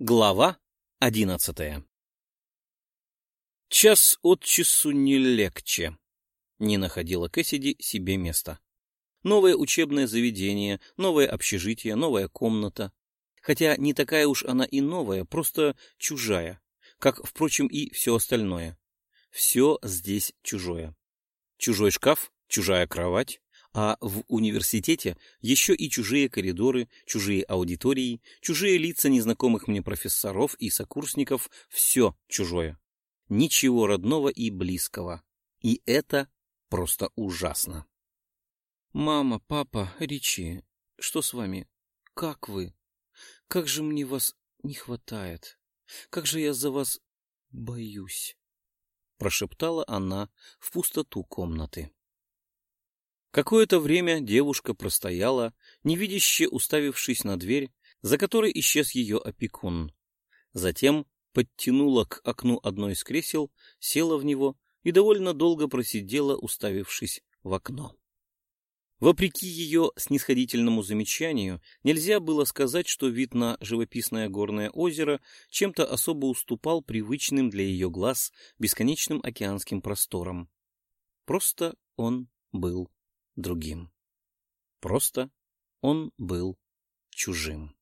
Глава одиннадцатая Час от часу не легче. Не находила Кэссиди себе места. Новое учебное заведение, новое общежитие, новая комната. Хотя не такая уж она и новая, просто чужая. Как, впрочем, и все остальное. Все здесь чужое. Чужой шкаф, чужая кровать, а в университете еще и чужие коридоры, чужие аудитории, чужие лица незнакомых мне профессоров и сокурсников, все чужое. Ничего родного и близкого. И это просто ужасно. «Мама, папа, Ричи, что с вами? Как вы? Как же мне вас не хватает? Как же я за вас боюсь!» Прошептала она в пустоту комнаты. Какое-то время девушка простояла, невидяще уставившись на дверь, за которой исчез ее опекун. Затем подтянула к окну одно из кресел, села в него и довольно долго просидела, уставившись в окно. Вопреки ее снисходительному замечанию, нельзя было сказать, что вид на живописное горное озеро чем-то особо уступал привычным для ее глаз бесконечным океанским просторам. Просто он был другим. Просто он был чужим.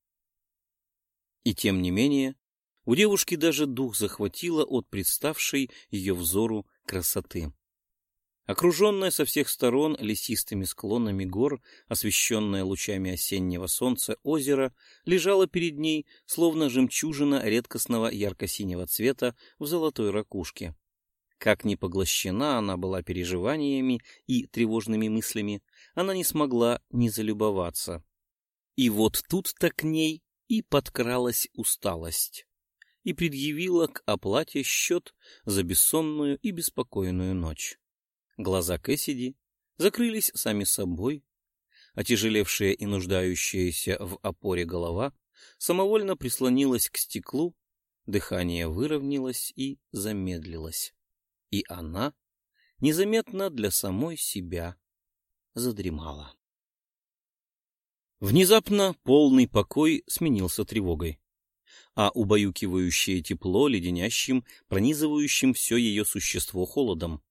И тем не менее, у девушки даже дух захватило от представшей ее взору красоты. Окруженная со всех сторон лесистыми склонами гор, освещенное лучами осеннего солнца озеро, лежало перед ней, словно жемчужина редкостного ярко-синего цвета в золотой ракушке. Как ни поглощена она была переживаниями и тревожными мыслями, она не смогла не залюбоваться. И вот тут-то к ней и подкралась усталость, и предъявила к оплате счет за бессонную и беспокойную ночь. Глаза Кэссиди закрылись сами собой, отяжелевшая и нуждающаяся в опоре голова самовольно прислонилась к стеклу, дыхание выровнялось и замедлилось и она, незаметно для самой себя, задремала. Внезапно полный покой сменился тревогой, а убаюкивающее тепло леденящим, пронизывающим все ее существо холодом.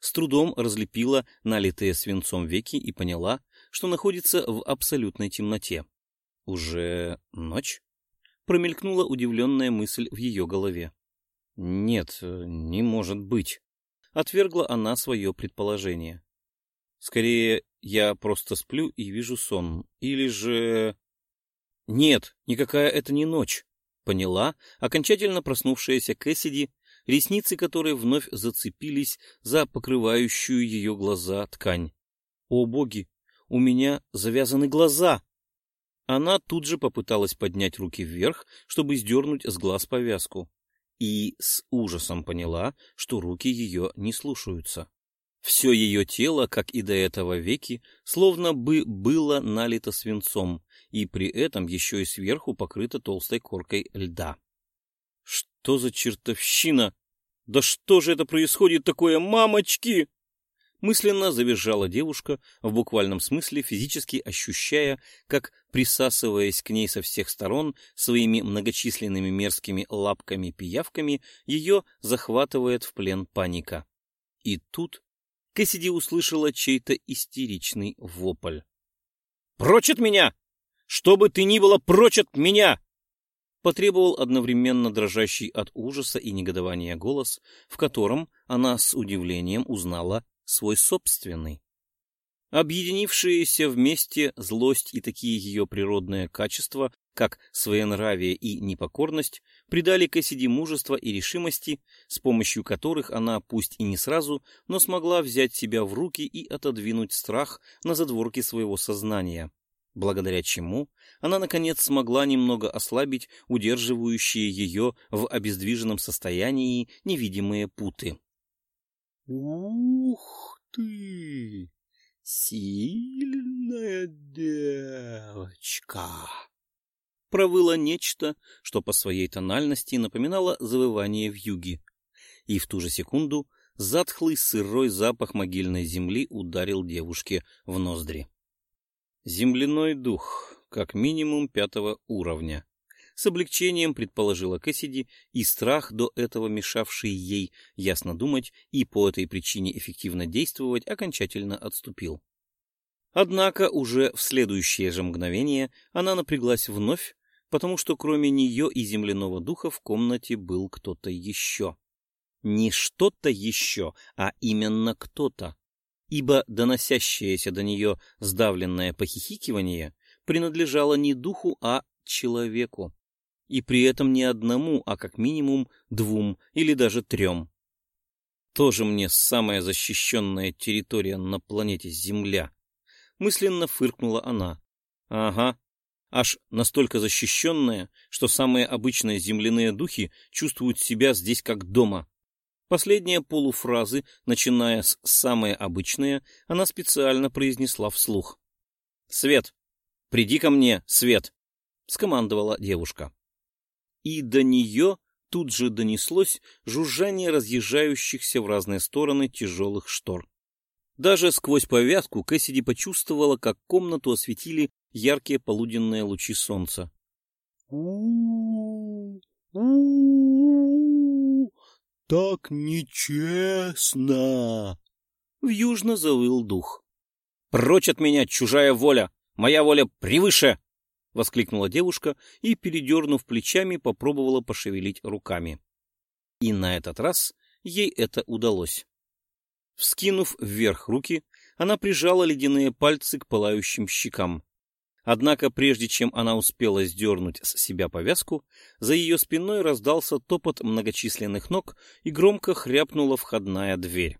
С трудом разлепила налитые свинцом веки и поняла, что находится в абсолютной темноте. Уже ночь? Промелькнула удивленная мысль в ее голове. Нет, не может быть. Отвергла она свое предположение. Скорее, я просто сплю и вижу сон. Или же... Нет, никакая это не ночь. Поняла окончательно проснувшаяся Кэссиди, ресницы которой вновь зацепились за покрывающую ее глаза ткань. О боги, у меня завязаны глаза! Она тут же попыталась поднять руки вверх, чтобы сдернуть с глаз повязку и с ужасом поняла, что руки ее не слушаются. Все ее тело, как и до этого веки, словно бы было налито свинцом, и при этом еще и сверху покрыто толстой коркой льда. Что за чертовщина? Да что же это происходит такое, мамочки? Мысленно завизжала девушка, в буквальном смысле физически ощущая, как, присасываясь к ней со всех сторон своими многочисленными мерзкими лапками-пиявками, ее захватывает в плен паника. И тут Кэссиди услышала чей-то истеричный вопль. «Прочь от меня! Что бы ты ни было, прочь от меня!» Потребовал одновременно дрожащий от ужаса и негодования голос, в котором она с удивлением узнала свой собственный. Объединившиеся вместе злость и такие ее природные качества, как своенравие и непокорность, придали Кэссиди мужество и решимости, с помощью которых она, пусть и не сразу, но смогла взять себя в руки и отодвинуть страх на задворки своего сознания, благодаря чему она, наконец, смогла немного ослабить удерживающие ее в обездвиженном состоянии невидимые путы. Ух ты! Сильная девочка! Провыло нечто, что по своей тональности напоминало завывание в юге. И в ту же секунду затхлый сырой запах могильной земли ударил девушке в ноздри. Земляной дух, как минимум пятого уровня. С облегчением предположила Кэссиди, и страх, до этого мешавший ей ясно думать и по этой причине эффективно действовать, окончательно отступил. Однако уже в следующее же мгновение она напряглась вновь, потому что кроме нее и земляного духа в комнате был кто-то еще. Не что-то еще, а именно кто-то. Ибо доносящееся до нее сдавленное похихикивание принадлежало не духу, а человеку. И при этом не одному, а как минимум двум или даже трем. Тоже мне самая защищенная территория на планете Земля. Мысленно фыркнула она. Ага, аж настолько защищенная, что самые обычные земляные духи чувствуют себя здесь как дома. Последние полуфразы, начиная с «самое обычное», она специально произнесла вслух. «Свет! Приди ко мне, Свет!» — скомандовала девушка. И до нее тут же донеслось жужжание разъезжающихся в разные стороны тяжелых штор. Даже сквозь повязку Кэссиди почувствовала, как комнату осветили яркие полуденные лучи солнца. у у так нечестно!» Вьюжно завыл дух. «Прочь от меня, чужая воля! Моя воля превыше!» — воскликнула девушка и, передернув плечами, попробовала пошевелить руками. И на этот раз ей это удалось. Вскинув вверх руки, она прижала ледяные пальцы к пылающим щекам. Однако, прежде чем она успела сдернуть с себя повязку, за ее спиной раздался топот многочисленных ног и громко хряпнула входная дверь.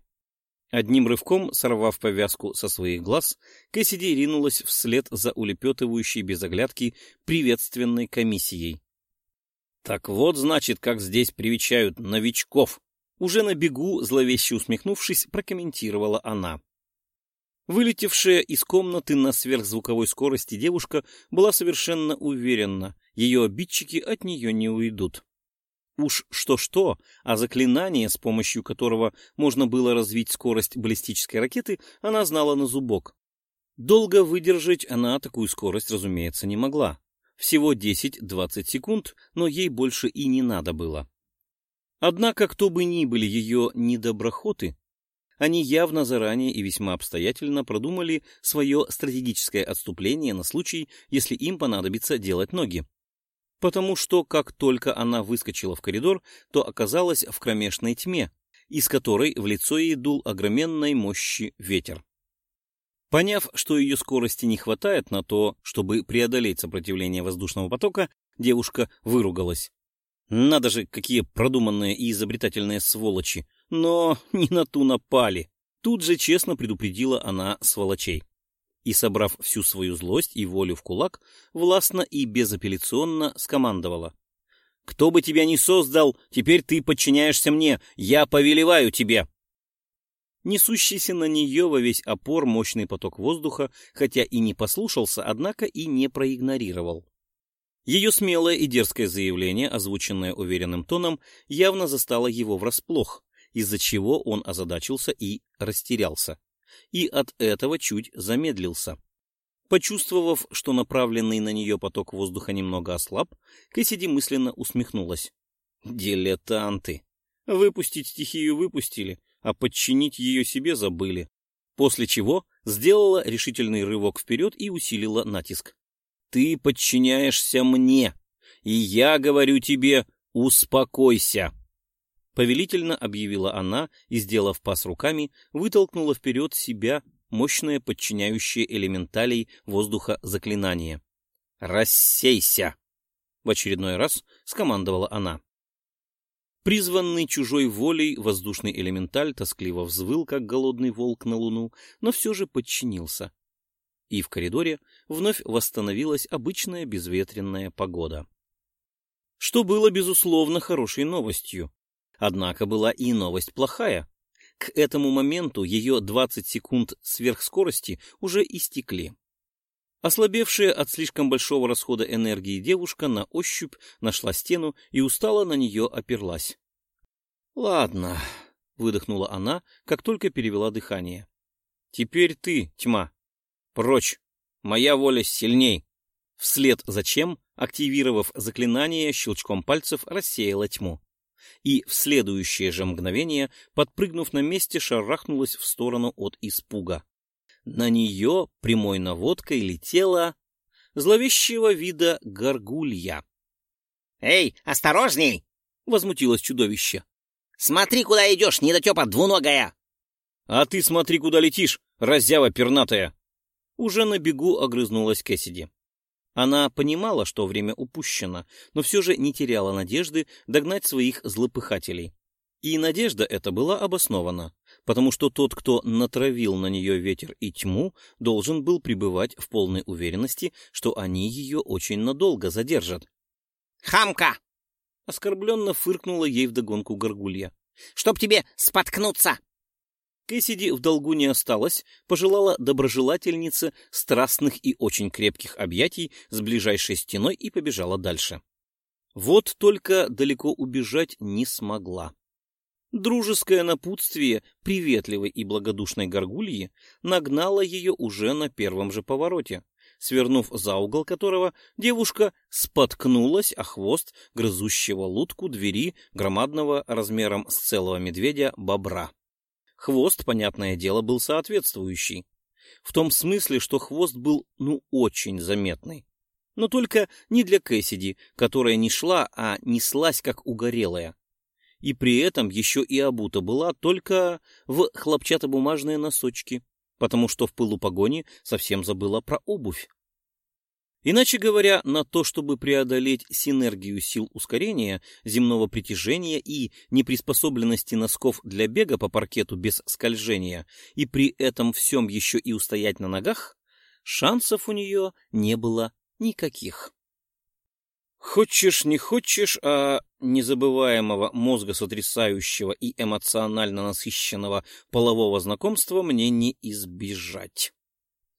Одним рывком, сорвав повязку со своих глаз, Кэссиди ринулась вслед за улепетывающей без оглядки приветственной комиссией. «Так вот, значит, как здесь привечают новичков!» Уже на бегу, зловеще усмехнувшись, прокомментировала она. Вылетевшая из комнаты на сверхзвуковой скорости девушка была совершенно уверена, ее обидчики от нее не уйдут. Уж что-что, а заклинание, с помощью которого можно было развить скорость баллистической ракеты, она знала на зубок. Долго выдержать она такую скорость, разумеется, не могла. Всего 10-20 секунд, но ей больше и не надо было. Однако, кто бы ни были ее недоброхоты, они явно заранее и весьма обстоятельно продумали свое стратегическое отступление на случай, если им понадобится делать ноги. Потому что как только она выскочила в коридор, то оказалась в кромешной тьме, из которой в лицо ей дул огроменной мощи ветер. Поняв, что ее скорости не хватает на то, чтобы преодолеть сопротивление воздушного потока, девушка выругалась. Надо же, какие продуманные и изобретательные сволочи. Но не на ту напали. Тут же честно предупредила она сволочей. И, собрав всю свою злость и волю в кулак, властно и безапелляционно скомандовала. «Кто бы тебя ни создал, теперь ты подчиняешься мне, я повелеваю тебе!» Несущийся на нее во весь опор мощный поток воздуха, хотя и не послушался, однако и не проигнорировал. Ее смелое и дерзкое заявление, озвученное уверенным тоном, явно застало его врасплох, из-за чего он озадачился и растерялся. И от этого чуть замедлился. Почувствовав, что направленный на нее поток воздуха немного ослаб, Кэссиди мысленно усмехнулась. «Дилетанты! Выпустить стихию выпустили, а подчинить ее себе забыли». После чего сделала решительный рывок вперед и усилила натиск. Ты подчиняешься мне, и я говорю тебе, успокойся. Повелительно объявила она и, сделав пас руками, вытолкнула вперед себя мощное подчиняющее элементалей воздуха заклинание. «Рассейся!» — в очередной раз скомандовала она. Призванный чужой волей воздушный элементаль тоскливо взвыл, как голодный волк на луну, но все же подчинился и в коридоре вновь восстановилась обычная безветренная погода. Что было, безусловно, хорошей новостью. Однако была и новость плохая. К этому моменту ее 20 секунд сверхскорости уже истекли. Ослабевшая от слишком большого расхода энергии девушка на ощупь нашла стену и устало на нее оперлась. «Ладно», — выдохнула она, как только перевела дыхание. «Теперь ты, тьма, Прочь! Моя воля сильней! Вслед за чем активировав заклинание, щелчком пальцев рассеяла тьму. И в следующее же мгновение, подпрыгнув на месте, шарахнулась в сторону от испуга. На нее прямой наводкой летела зловещего вида горгулья. «Эй, осторожней!» — возмутилось чудовище. «Смотри, куда идешь, недотепа двуногая!» «А ты смотри, куда летишь, раззява пернатая!» Уже на бегу огрызнулась Кэссиди. Она понимала, что время упущено, но все же не теряла надежды догнать своих злопыхателей. И надежда эта была обоснована, потому что тот, кто натравил на нее ветер и тьму, должен был пребывать в полной уверенности, что они ее очень надолго задержат. «Хамка!» — оскорбленно фыркнула ей вдогонку горгулья. «Чтоб тебе споткнуться!» Кэссиди в долгу не осталась, пожелала доброжелательнице страстных и очень крепких объятий с ближайшей стеной и побежала дальше. Вот только далеко убежать не смогла. Дружеское напутствие приветливой и благодушной горгульи нагнало ее уже на первом же повороте, свернув за угол которого девушка споткнулась о хвост грызущего лутку двери громадного размером с целого медведя бобра. Хвост, понятное дело, был соответствующий. В том смысле, что хвост был, ну, очень заметный. Но только не для Кэссиди, которая не шла, а неслась как угорелая. И при этом еще и обута была только в хлопчатобумажные носочки, потому что в пылу погони совсем забыла про обувь. Иначе говоря, на то, чтобы преодолеть синергию сил ускорения, земного притяжения и неприспособленности носков для бега по паркету без скольжения, и при этом всем еще и устоять на ногах, шансов у нее не было никаких. Хочешь, не хочешь, а незабываемого мозга сотрясающего и эмоционально насыщенного полового знакомства мне не избежать.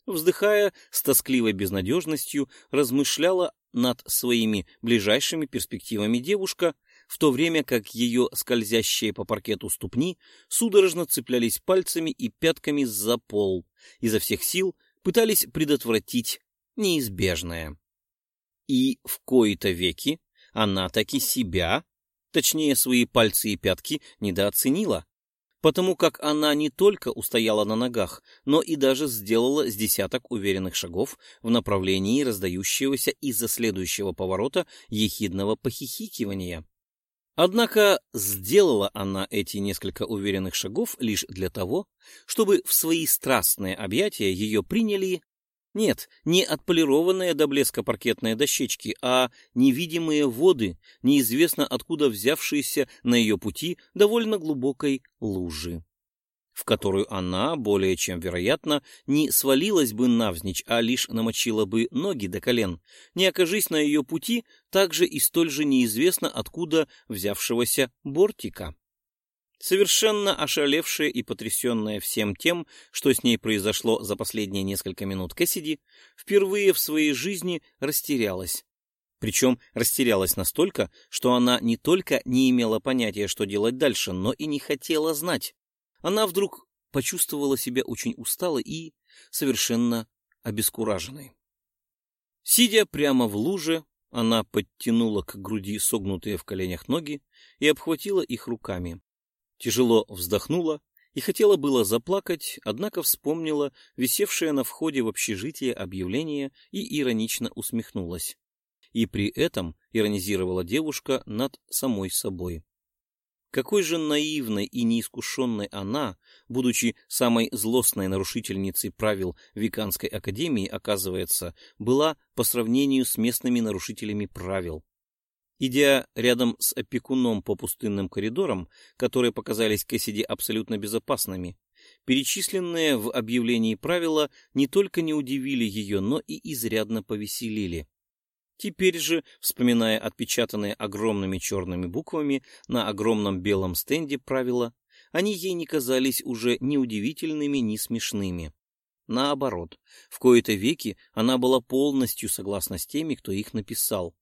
Вздыхая с тоскливой безнадежностью, размышляла над своими ближайшими перспективами девушка, в то время как ее скользящие по паркету ступни судорожно цеплялись пальцами и пятками за пол, изо всех сил пытались предотвратить неизбежное. И в кои-то веки она таки себя, точнее свои пальцы и пятки, недооценила потому как она не только устояла на ногах, но и даже сделала с десяток уверенных шагов в направлении раздающегося из-за следующего поворота ехидного похихикивания. Однако сделала она эти несколько уверенных шагов лишь для того, чтобы в свои страстные объятия ее приняли нет, не отполированные до блеска паркетные дощечки, а невидимые воды, неизвестно откуда взявшиеся на ее пути довольно глубокой лужи, в которую она, более чем вероятно, не свалилась бы навзничь, а лишь намочила бы ноги до колен, не окажись на ее пути также и столь же неизвестно откуда взявшегося бортика. Совершенно ошалевшая и потрясенная всем тем, что с ней произошло за последние несколько минут Кэссиди, впервые в своей жизни растерялась. Причем растерялась настолько, что она не только не имела понятия, что делать дальше, но и не хотела знать. Она вдруг почувствовала себя очень усталой и совершенно обескураженной. Сидя прямо в луже, она подтянула к груди согнутые в коленях ноги и обхватила их руками. Тяжело вздохнула и хотела было заплакать, однако вспомнила висевшее на входе в общежитие объявление и иронично усмехнулась. И при этом иронизировала девушка над самой собой. Какой же наивной и неискушенной она, будучи самой злостной нарушительницей правил Виканской академии, оказывается, была по сравнению с местными нарушителями правил. Идя рядом с опекуном по пустынным коридорам, которые показались Кэссиди абсолютно безопасными, перечисленные в объявлении правила не только не удивили ее, но и изрядно повеселили. Теперь же, вспоминая отпечатанные огромными черными буквами на огромном белом стенде правила, они ей не казались уже ни удивительными, ни смешными. Наоборот, в кои-то веки она была полностью согласна с теми, кто их написал,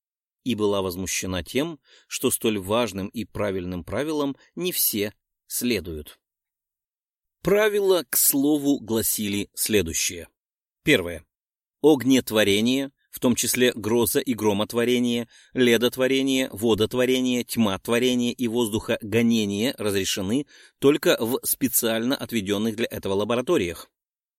и была возмущена тем, что столь важным и правильным правилам не все следуют. Правила, к слову, гласили следующее. Первое. Огнетворение в том числе гроза и громотворение, ледотворение, водотворение, тьматворение и воздухогонение разрешены только в специально отведенных для этого лабораториях.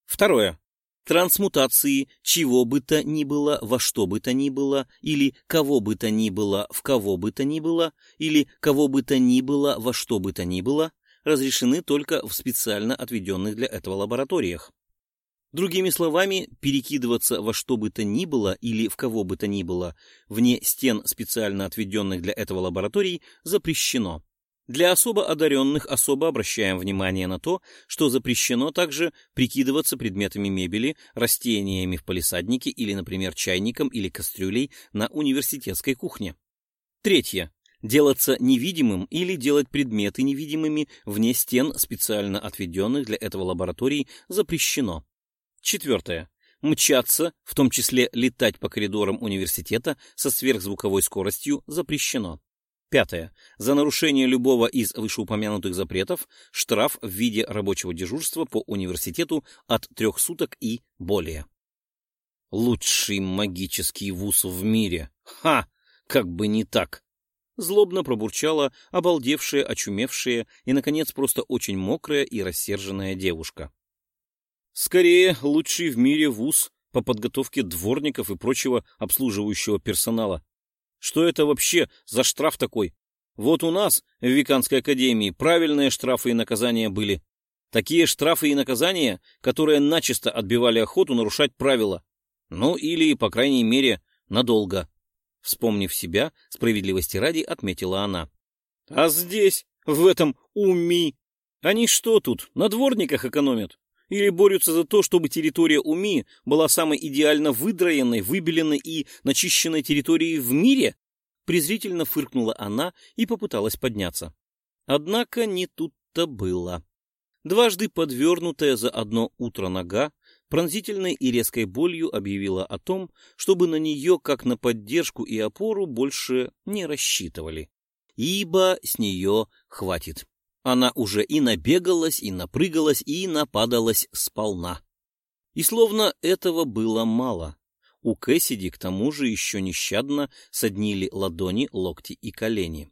Второе. Трансмутации чего бы то ни было во что бы то ни было, или кого бы то ни было в кого бы то ни было, или кого бы то ни было во что бы то ни было, разрешены только в специально отведенных для этого лабораториях. Другими словами, перекидываться во что бы то ни было или в кого бы то ни было вне стен специально отведенных для этого лабораторий запрещено. Для особо одаренных особо обращаем внимание на то, что запрещено также прикидываться предметами мебели, растениями в палисаднике или, например, чайником или кастрюлей на университетской кухне. Третье. Делаться невидимым или делать предметы невидимыми вне стен специально отведенных для этого лабораторий запрещено. Четвертое. Мчаться, в том числе летать по коридорам университета со сверхзвуковой скоростью запрещено. Пятое. За нарушение любого из вышеупомянутых запретов штраф в виде рабочего дежурства по университету от трех суток и более. Лучший магический вуз в мире. Ха! Как бы не так. Злобно пробурчала обалдевшая, очумевшая и, наконец, просто очень мокрая и рассерженная девушка. Скорее, лучший в мире вуз по подготовке дворников и прочего обслуживающего персонала. Что это вообще за штраф такой? Вот у нас в Виканской академии правильные штрафы и наказания были. Такие штрафы и наказания, которые начисто отбивали охоту нарушать правила. Ну или, по крайней мере, надолго. Вспомнив себя, справедливости ради, отметила она. А здесь, в этом УМИ, они что тут, на дворниках экономят? Или борются за то, чтобы территория УМИ была самой идеально выдроенной, выбеленной и начищенной территорией в мире? Презрительно фыркнула она и попыталась подняться. Однако не тут-то было. Дважды подвернутая за одно утро нога пронзительной и резкой болью объявила о том, чтобы на нее, как на поддержку и опору, больше не рассчитывали. Ибо с нее хватит. Она уже и набегалась, и напрыгалась, и нападалась сполна. И словно этого было мало. У Кэссиди к тому же еще нещадно соднили ладони, локти и колени.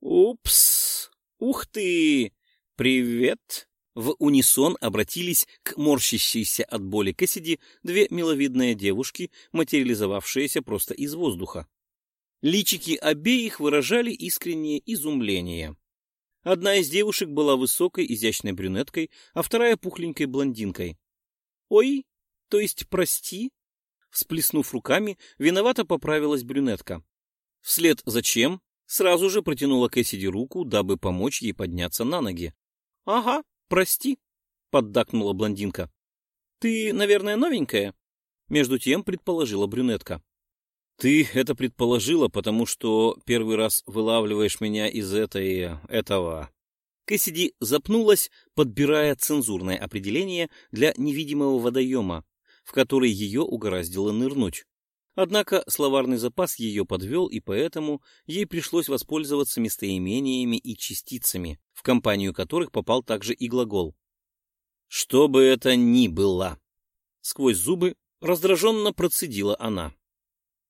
«Упс! Ух ты! Привет!» В унисон обратились к морщащейся от боли Кэссиди две миловидные девушки, материализовавшиеся просто из воздуха. Личики обеих выражали искреннее изумление. Одна из девушек была высокой, изящной брюнеткой, а вторая пухленькой блондинкой. «Ой, то есть прости?» Всплеснув руками, виновато поправилась брюнетка. Вслед за чем сразу же протянула Кэссиди руку, дабы помочь ей подняться на ноги. «Ага, прости», — поддакнула блондинка. «Ты, наверное, новенькая?» Между тем предположила брюнетка. Ты это предположила, потому что первый раз вылавливаешь меня из этой... этого... Кэссиди запнулась, подбирая цензурное определение для невидимого водоема, в который ее угораздило нырнуть. Однако словарный запас ее подвел, и поэтому ей пришлось воспользоваться местоимениями и частицами, в компанию которых попал также и глагол. «Что бы это ни было!» Сквозь зубы раздраженно процедила она.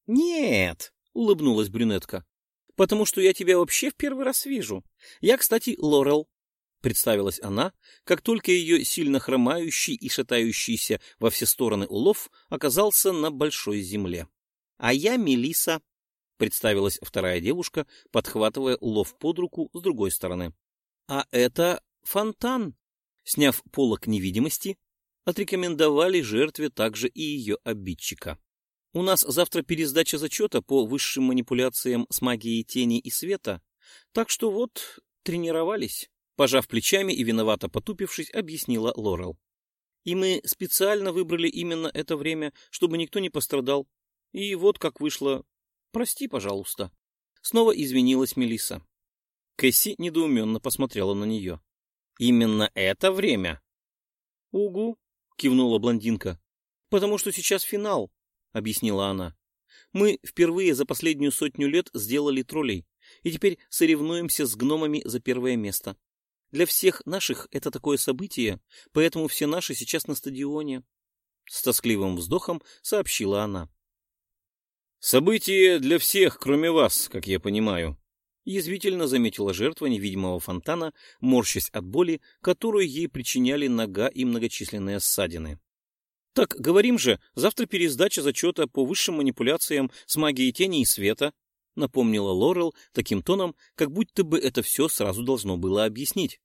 «Нет», — улыбнулась брюнетка, — «потому что я тебя вообще в первый раз вижу. Я, кстати, Лорел», — представилась она, как только ее сильно хромающий и шатающийся во все стороны улов оказался на большой земле. «А я Мелиса», — представилась вторая девушка, подхватывая улов под руку с другой стороны. «А это фонтан», — сняв полок невидимости, отрекомендовали жертве также и ее обидчика. У нас завтра пересдача зачета по высшим манипуляциям с магией тени и света, так что вот, тренировались. Пожав плечами и виновато потупившись, объяснила Лорел. И мы специально выбрали именно это время, чтобы никто не пострадал. И вот как вышло. Прости, пожалуйста. Снова извинилась Мелиса. Кэсси недоуменно посмотрела на нее. Именно это время? Угу, кивнула блондинка. Потому что сейчас финал, объяснила она. Мы впервые за последнюю сотню лет сделали троллей, и теперь соревнуемся с гномами за первое место. Для всех наших это такое событие, поэтому все наши сейчас на стадионе. С тоскливым вздохом сообщила она. Событие для всех, кроме вас, как я понимаю. Язвительно заметила жертва невидимого фонтана, морщась от боли, которую ей причиняли нога и многочисленные ссадины. Так, говорим же, завтра пересдача зачета по высшим манипуляциям с магией тени и света, напомнила Лорел таким тоном, как будто бы это все сразу должно было объяснить.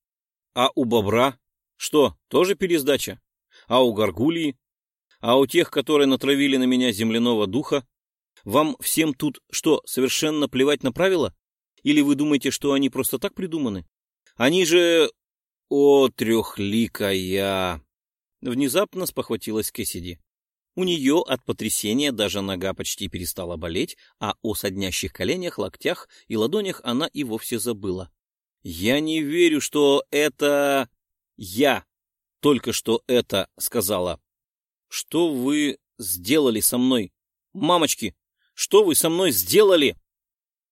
А у бобра? Что, тоже пересдача? А у горгулии? А у тех, которые натравили на меня земляного духа? Вам всем тут что, совершенно плевать на правила? Или вы думаете, что они просто так придуманы? Они же... О, трехликая! Внезапно спохватилась Кэссиди. У нее от потрясения даже нога почти перестала болеть, а о соднящих коленях, локтях и ладонях она и вовсе забыла. «Я не верю, что это... я только что это сказала. Что вы сделали со мной? Мамочки, что вы со мной сделали?»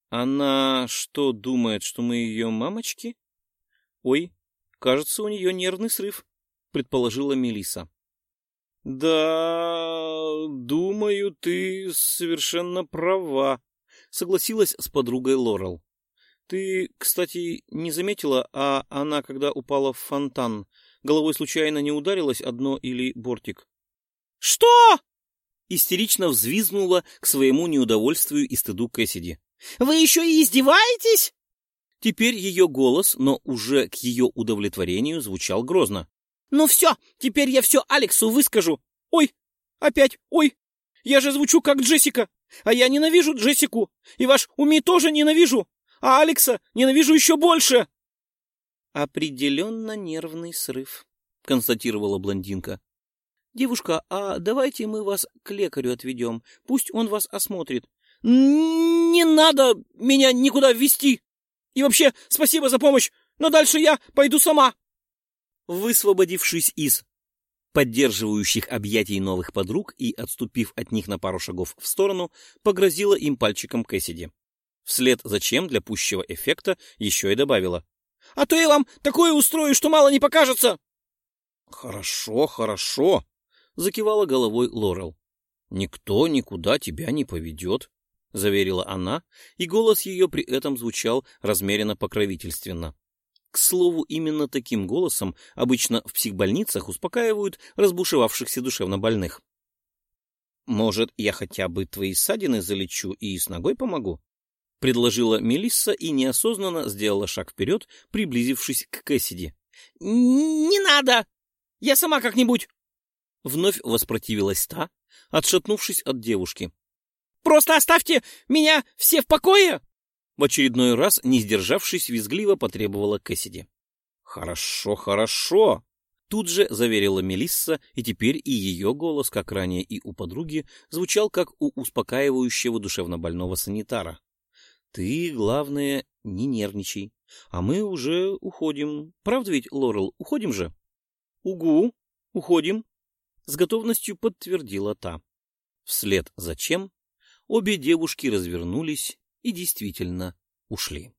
«Она что, думает, что мы ее мамочки?» «Ой, кажется, у нее нервный срыв», — предположила Мелиса. «Да, думаю, ты совершенно права», — согласилась с подругой Лорел. «Ты, кстати, не заметила, а она, когда упала в фонтан, головой случайно не ударилась одно или бортик?» «Что?» — истерично взвизгнула к своему неудовольствию и стыду Кэссиди. «Вы еще и издеваетесь?» Теперь ее голос, но уже к ее удовлетворению, звучал грозно. «Ну все, теперь я все Алексу выскажу. Ой, опять, ой, я же звучу как Джессика, а я ненавижу Джессику, и ваш Уми тоже ненавижу, а Алекса ненавижу еще больше!» «Определенно нервный срыв», — констатировала блондинка. «Девушка, а давайте мы вас к лекарю отведем, пусть он вас осмотрит». «Не надо меня никуда вести! И вообще, спасибо за помощь, но дальше я пойду сама!» Высвободившись из поддерживающих объятий новых подруг и, отступив от них на пару шагов в сторону, погрозила им пальчиком Кэссиди. Вслед зачем для пущего эффекта еще и добавила. — А то я вам такое устрою, что мало не покажется! — Хорошо, хорошо, — закивала головой Лорел. — Никто никуда тебя не поведет, — заверила она, и голос ее при этом звучал размеренно покровительственно. К слову, именно таким голосом обычно в психбольницах успокаивают разбушевавшихся душевнобольных. «Может, я хотя бы твои ссадины залечу и с ногой помогу?» — предложила Мелисса и неосознанно сделала шаг вперед, приблизившись к Кэссиди. «Не надо! Я сама как-нибудь!» Вновь воспротивилась та, отшатнувшись от девушки. «Просто оставьте меня все в покое!» В очередной раз, не сдержавшись, визгливо потребовала Кэссиди. «Хорошо, хорошо!» Тут же заверила Мелисса, и теперь и ее голос, как ранее и у подруги, звучал как у успокаивающего душевнобольного санитара. «Ты, главное, не нервничай, а мы уже уходим. Правда ведь, Лорел, уходим же?» «Угу, уходим», — с готовностью подтвердила та. Вслед за чем обе девушки развернулись и действительно ушли.